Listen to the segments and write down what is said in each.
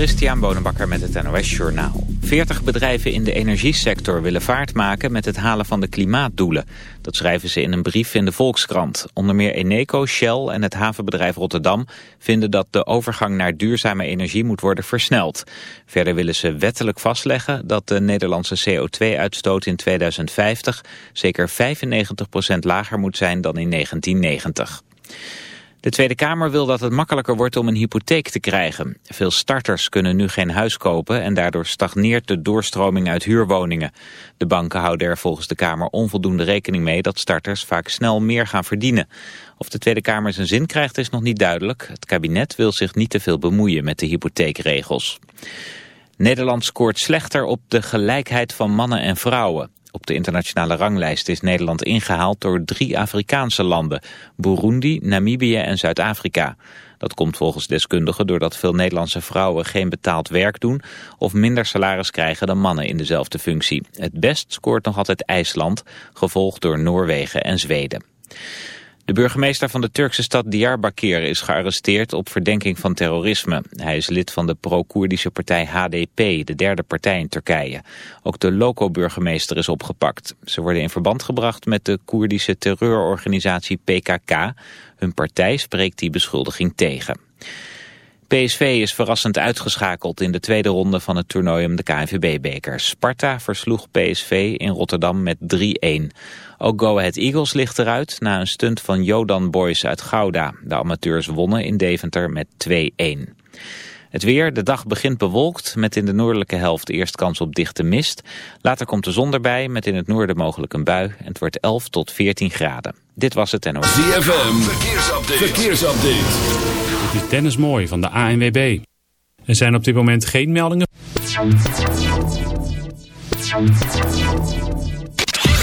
Christian Bonenbakker met het NOS Journaal. 40 bedrijven in de energiesector willen vaart maken met het halen van de klimaatdoelen. Dat schrijven ze in een brief in de Volkskrant. Onder meer Eneco, Shell en het havenbedrijf Rotterdam vinden dat de overgang naar duurzame energie moet worden versneld. Verder willen ze wettelijk vastleggen dat de Nederlandse CO2-uitstoot in 2050 zeker 95% lager moet zijn dan in 1990. De Tweede Kamer wil dat het makkelijker wordt om een hypotheek te krijgen. Veel starters kunnen nu geen huis kopen en daardoor stagneert de doorstroming uit huurwoningen. De banken houden er volgens de Kamer onvoldoende rekening mee dat starters vaak snel meer gaan verdienen. Of de Tweede Kamer zijn zin krijgt is nog niet duidelijk. Het kabinet wil zich niet te veel bemoeien met de hypotheekregels. Nederland scoort slechter op de gelijkheid van mannen en vrouwen. Op de internationale ranglijst is Nederland ingehaald door drie Afrikaanse landen. Burundi, Namibië en Zuid-Afrika. Dat komt volgens deskundigen doordat veel Nederlandse vrouwen geen betaald werk doen... of minder salaris krijgen dan mannen in dezelfde functie. Het best scoort nog altijd IJsland, gevolgd door Noorwegen en Zweden. De burgemeester van de Turkse stad Diyarbakir is gearresteerd op verdenking van terrorisme. Hij is lid van de pro-Koerdische partij HDP, de derde partij in Turkije. Ook de loco-burgemeester is opgepakt. Ze worden in verband gebracht met de Koerdische terreurorganisatie PKK. Hun partij spreekt die beschuldiging tegen. PSV is verrassend uitgeschakeld in de tweede ronde van het toernooi om de KNVB-beker. Sparta versloeg PSV in Rotterdam met 3-1. Ook Go Ahead Eagles ligt eruit na een stunt van Jodan Boys uit Gouda. De amateurs wonnen in Deventer met 2-1. Het weer, de dag begint bewolkt met in de noordelijke helft eerst kans op dichte mist. Later komt de zon erbij met in het noorden mogelijk een bui. En het wordt 11 tot 14 graden. Dit was het NOS. ZFM, verkeersupdate. verkeersupdate. Dit is Dennis Mooi van de ANWB. Er zijn op dit moment geen meldingen.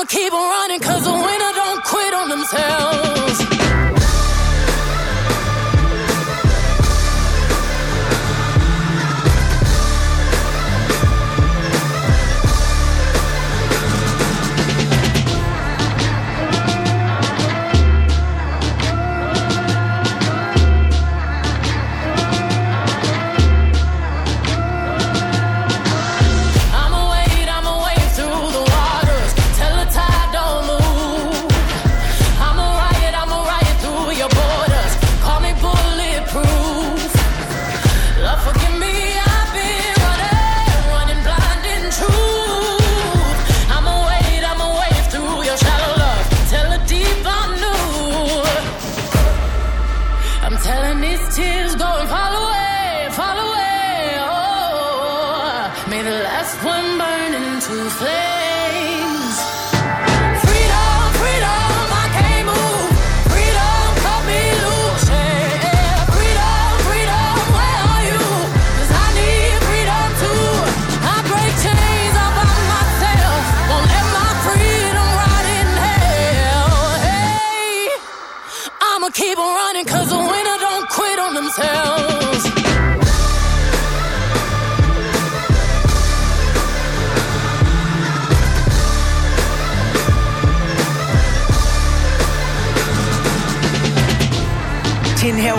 I'ma keep on running 'cause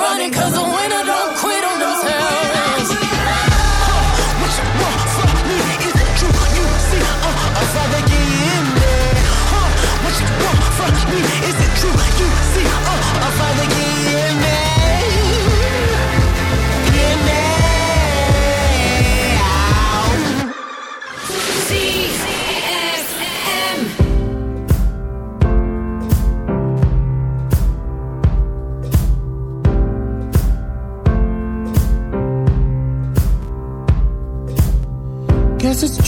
running 'cause the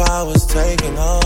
I was taking off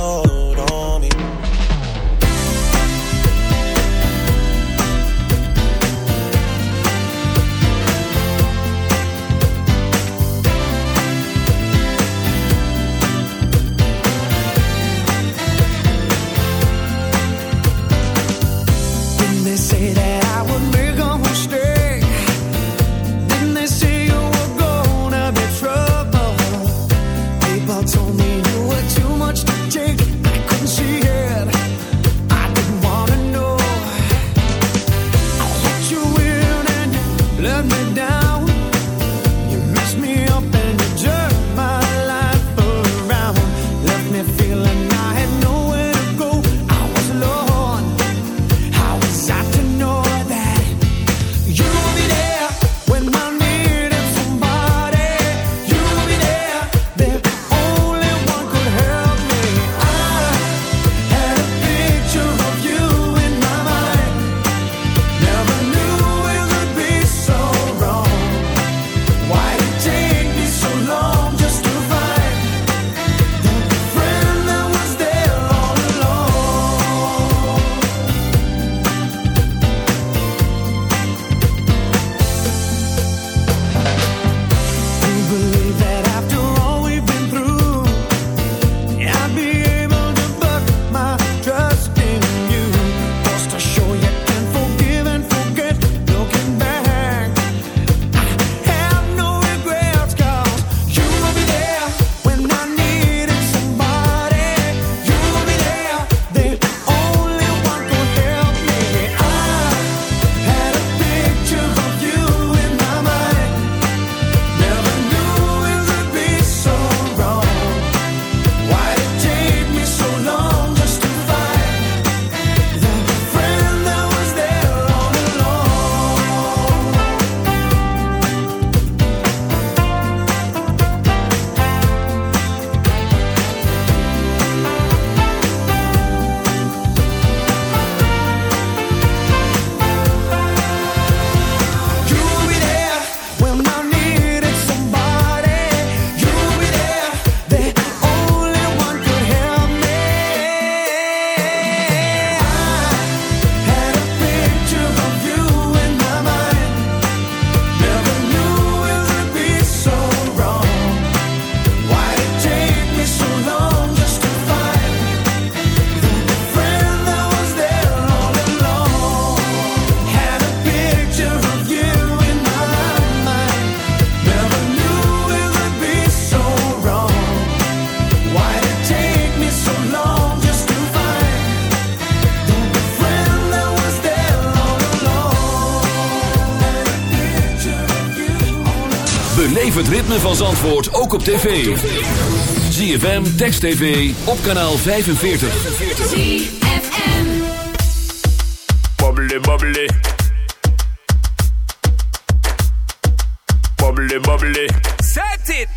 Zandvoort ook op tv. ZFM, Text TV, op kanaal 45. ZFM. Bubbly, bubbly. Bubbly, bubbly. Set it!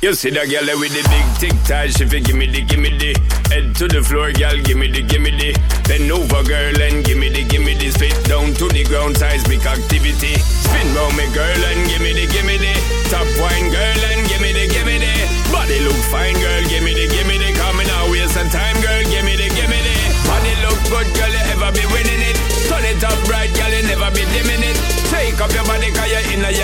You see that girl with the big tic tac, she fi gimme the gimme the Head to the floor, girl, gimme the gimme the Bend over, girl, and gimme the gimme the Spit down to the ground, seismic activity Spin round me, girl, and gimme the gimme the Top wine, girl, and gimme the gimme the Body look fine, girl, gimme the gimme the Coming out, waste some time, girl, gimme the gimme the Body look good, girl, you ever be winning it Turn it up right, girl, you never be dimming it Take up your body, cause you're in your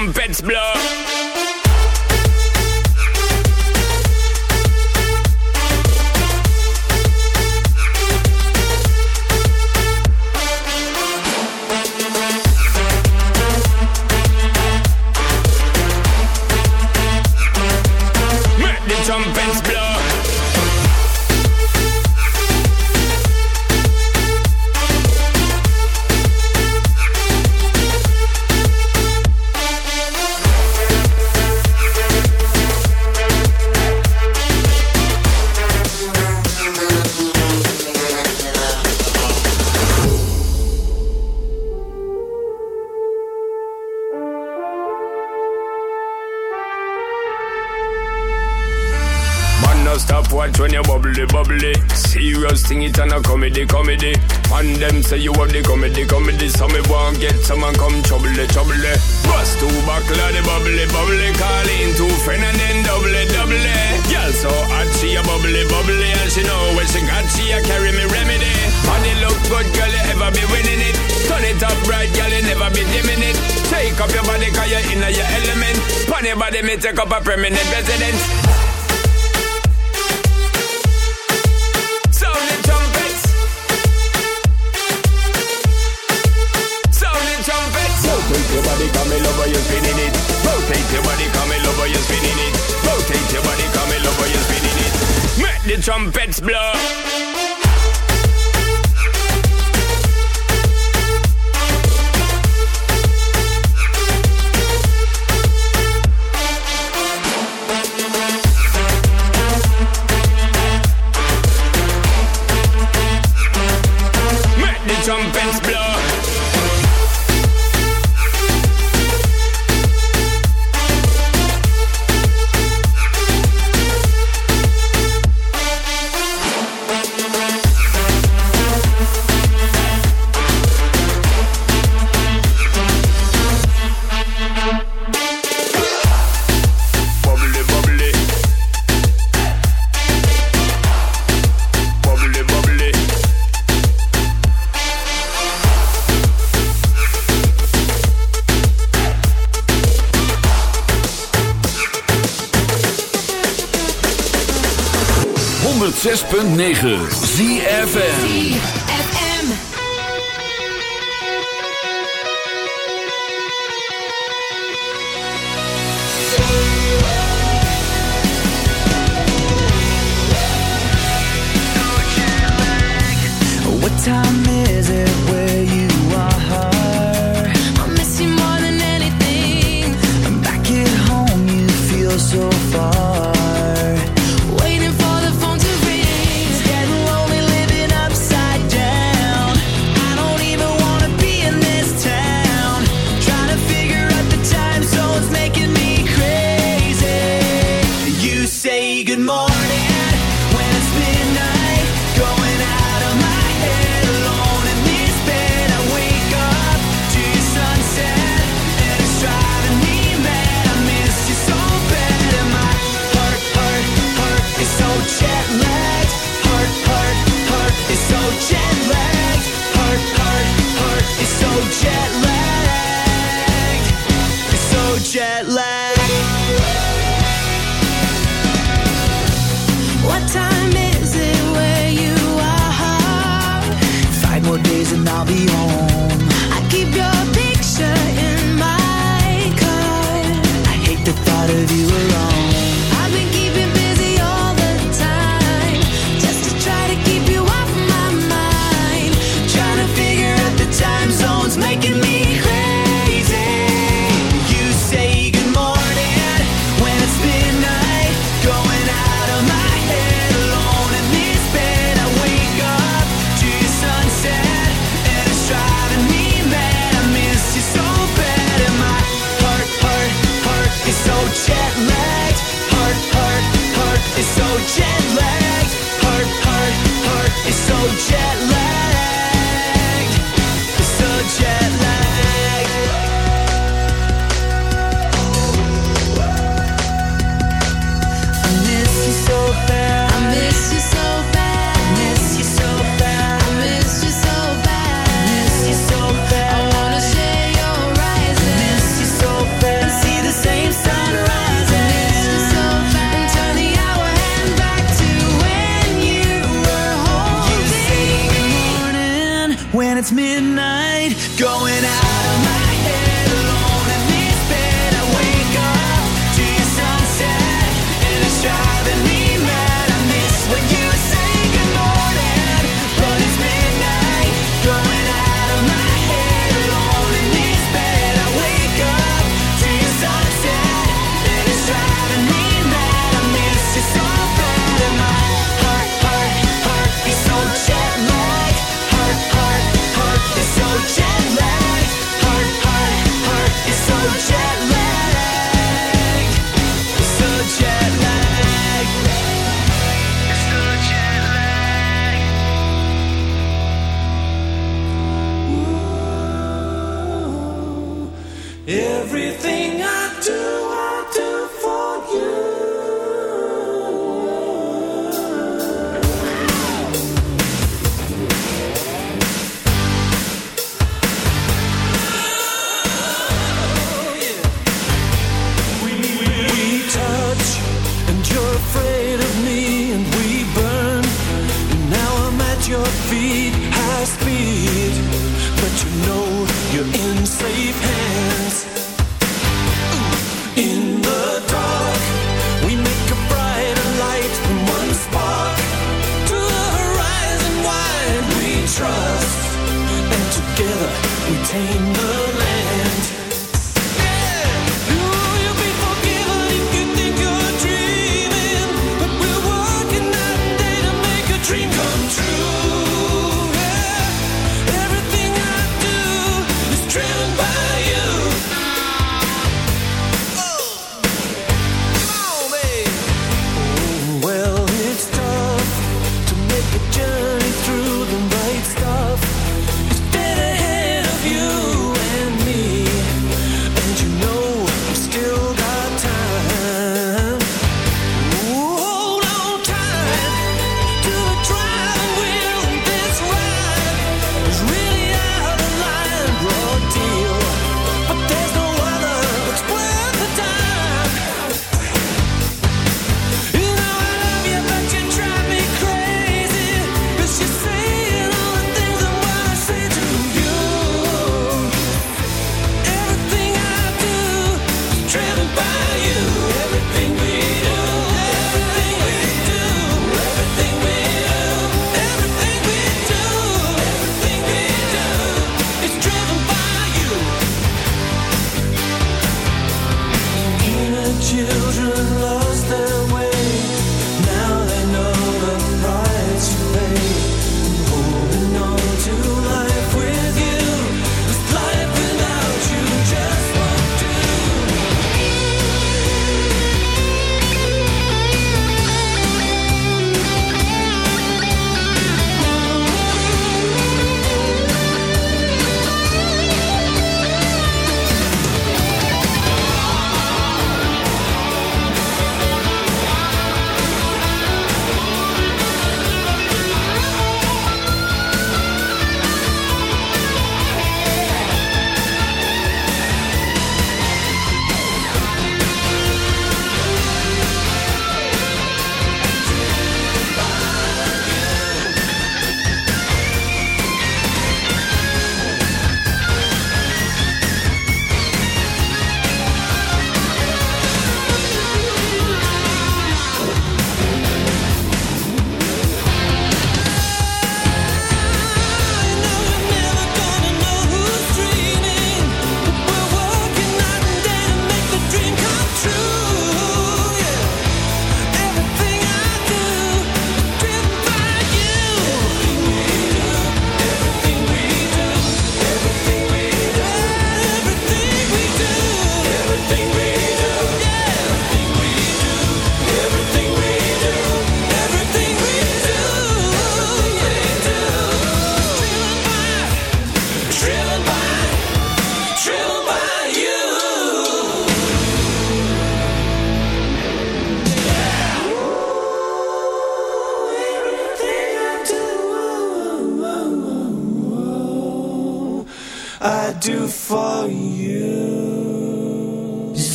trumpets blow say you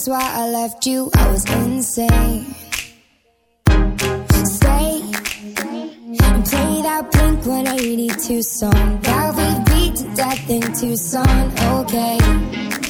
is why I left you. I was insane. Stay and play that Blink-182 song I'll be beat to death in Tucson. Okay.